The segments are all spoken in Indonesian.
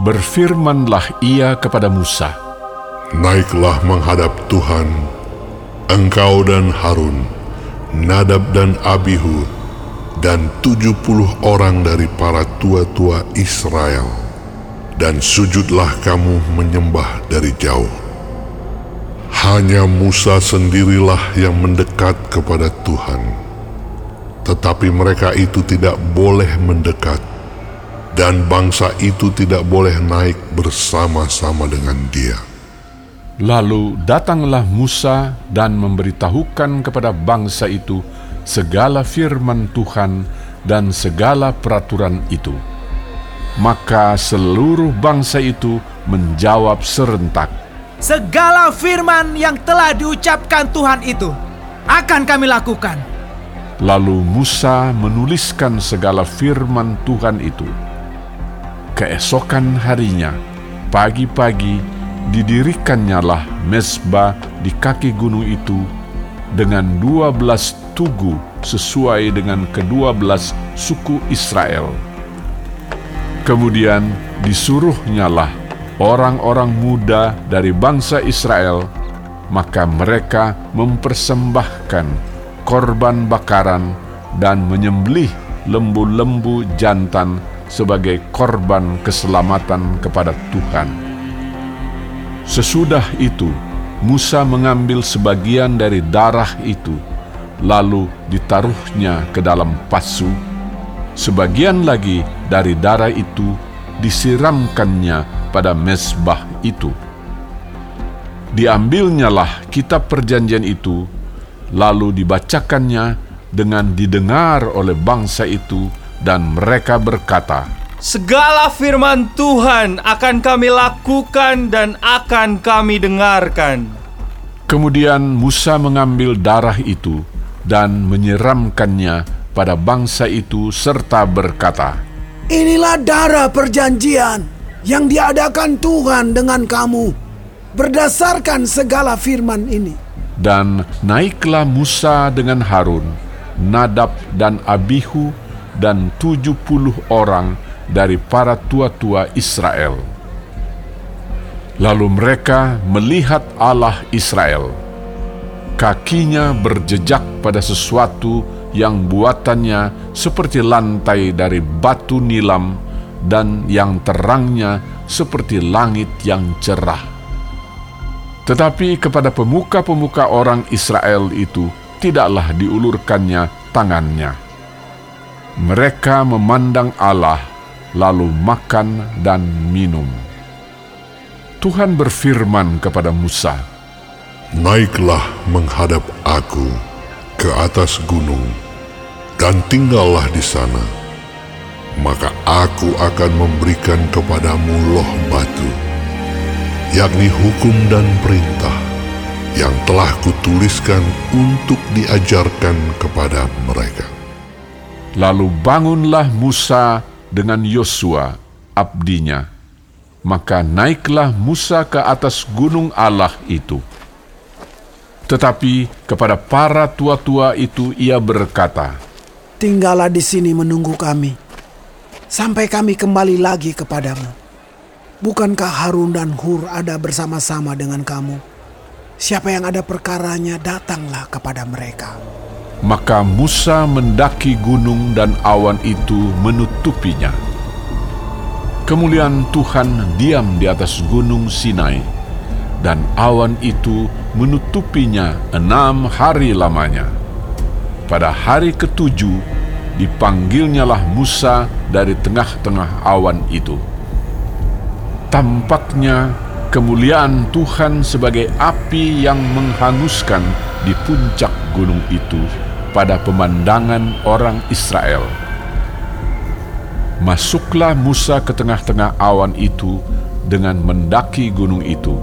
Berfirmanlah ia kepada Musa, Naiklah menghadap Tuhan, engkau dan Harun, Nadab dan Abihu, dan tujuh puluh orang dari para tua-tua Israel, dan sujudlah kamu menyembah dari jauh. Hanya Musa sendirilah yang mendekat kepada Tuhan, tetapi mereka itu tidak boleh mendekat, dan bangsa itu tidak boleh naik bersama-sama dengan dia. Lalu datanglah Musa dan memberitahukan kepada bangsa itu segala firman Tuhan dan segala peraturan itu. Maka seluruh bangsa itu menjawab serentak, Segala firman yang telah diucapkan Tuhan itu akan kami lakukan. Lalu Musa menuliskan segala firman Tuhan itu. Keesokan harinya, pagi-pagi didirikannyalah mesbah di kaki gunung itu dengan dua belas tugu sesuai dengan kedua belas suku Israel. Kemudian disuruhnyalah orang-orang muda dari bangsa Israel, maka mereka mempersembahkan korban bakaran dan menyembelih lembu-lembu jantan sebagai korban keselamatan kepada Tuhan. Sesudah itu, Musa mengambil sebagian dari darah itu, lalu ditaruhnya ke dalam pasu. Sebagian lagi dari darah itu disiramkannya pada mesbah itu. Diambilnyalah kitab perjanjian itu, lalu dibacakannya dengan didengar oleh bangsa itu, dan mereka berkata, Segala firman Tuhan akan kami lakukan dan akan kami dengarkan. Kemudian Musa mengambil darah itu dan menyiramkannya pada bangsa itu serta berkata, Inilah darah perjanjian yang diadakan Tuhan dengan kamu berdasarkan segala firman ini. Dan naiklah Musa dengan Harun, Nadab dan Abihu dan tujuh puluh orang dari para tua-tua Israel. Lalu mereka melihat Allah Israel. Kakinya berjejak pada sesuatu yang buatannya seperti lantai dari batu nilam dan yang terangnya seperti langit yang cerah. Tetapi kepada pemuka-pemuka orang Israel itu tidaklah diulurkannya tangannya. Mereka memandang Allah lalu makan dan minum. Tuhan berfirman kepada Musa, Naiklah menghadap aku ke atas gunung dan tinggallah di sana. Maka aku akan memberikan kepadamu loh batu, yakni hukum dan perintah yang telah kutuliskan untuk diajarkan kepada mereka. Lalu bangunlah Musa dengan Yosua, abdinya. Maka naiklah Musa ke atas gunung Allah itu. Tetapi kepada para tua-tua itu ia berkata, Tinggallah di sini menunggu kami, sampai kami kembali lagi kepadamu. Bukankah Harun dan Hur ada bersama-sama dengan kamu? Siapa yang ada perkaranya, datanglah kepada mereka. Maka Musa mendaki gunung dan awan itu menutupinya. Kemuliaan Tuhan diam di atas gunung Sinai, dan awan itu menutupinya enam hari lamanya. Pada hari ketujuh, dipanggilnyalah Musa dari tengah-tengah awan itu. Tampaknya kemuliaan Tuhan sebagai api yang menghanguskan di puncak gunung itu pada pemandangan orang Israel. Masuklah Musa ke tengah-tengah awan itu dengan mendaki gunung itu.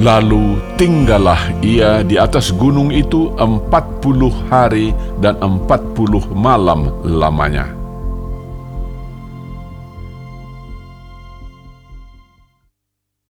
Lalu tinggallah ia di atas gunung itu empat puluh hari dan empat puluh malam lamanya.